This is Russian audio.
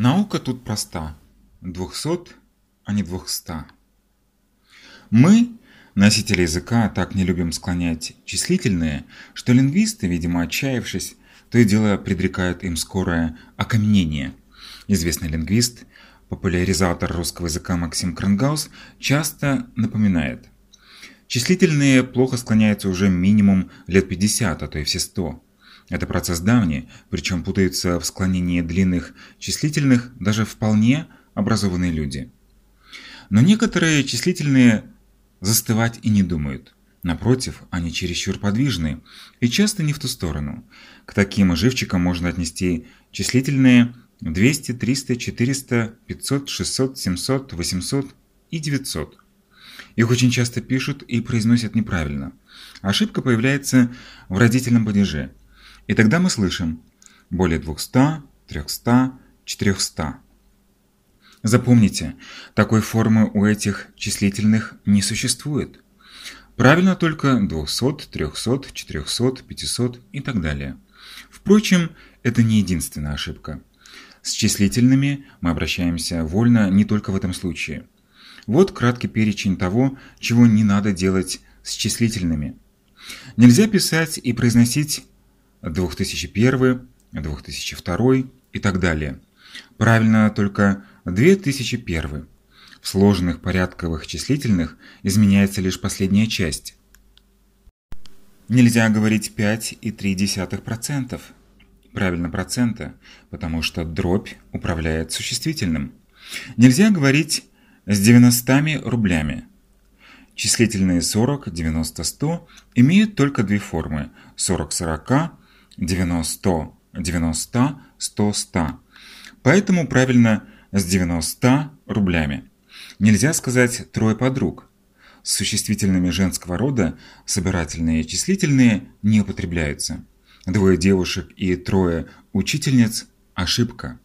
Наука тут проста. 200, а не 200. Мы, носители языка, так не любим склонять числительные, что лингвисты, видимо отчаявшись, то и дело предрекают им скорое окаменение. Известный лингвист, популяризатор русского языка Максим Крангаус часто напоминает. Числительные плохо склоняются уже минимум лет 50, а то и все 100. Это процесс давний, причем путаются в склонении длинных числительных даже вполне образованные люди. Но некоторые числительные застывать и не думают. Напротив, они чересчур подвижны и часто не в ту сторону. К таким живчикам можно отнести числительные 200, 300, 400, 500, 600, 700, 800 и 900. Их очень часто пишут и произносят неправильно. Ошибка появляется в родительном падеже – и тогда мы слышим более 200, 300, 400. Запомните, такой формы у этих числительных не существует. Правильно только 200, 300, 400, 500 и так далее. Впрочем, это не единственная ошибка. С числительными мы обращаемся вольно не только в этом случае. Вот краткий перечень того, чего не надо делать с числительными. Нельзя писать и произносить 2001, 2002 и так далее. Правильно только 2001. В сложных порядковых числительных изменяется лишь последняя часть. Нельзя говорить 5,3%. Правильно процента, потому что дробь управляет существительным. Нельзя говорить с 90 рублями. Числительные 40, 90, 100 имеют только две формы – 40, 40 90, 90, 100, 100. Поэтому правильно с 90 рублями. Нельзя сказать «трое подруг». С существительными женского рода собирательные и числительные не употребляются. Двое девушек и трое учительниц – ошибка.